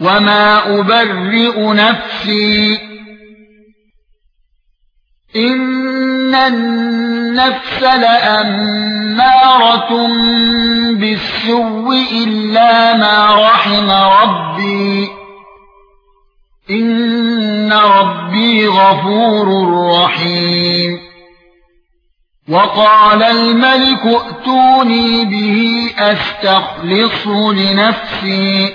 وما ابرئ نفسي ان النفس لاماره بالسوء الا ما رحم ربي ان ربي غفور رحيم وقال الملك ائتوني به استخلصه لنفسي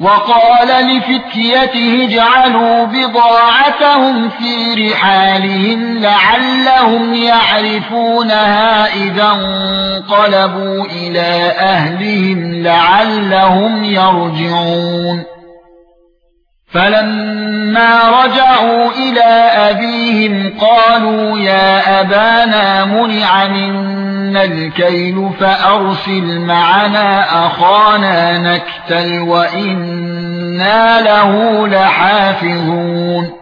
وقال لفتيته اجعلوا بضاعتهم في رحالهم لعلهم يعرفونها إذا انقلبوا إلى أهلهم لعلهم يرجعون. فَلَمَّا رَجَعُوا إِلَى قَالُوا يَا أَبَانَا مُنِعَ مِنَّا الْكَيْلُ فَأَرْسِلْ مَعَنَا أَخَانَا نَكْتَلْ وَإِنَّا لَهُ لَحَافِظُونَ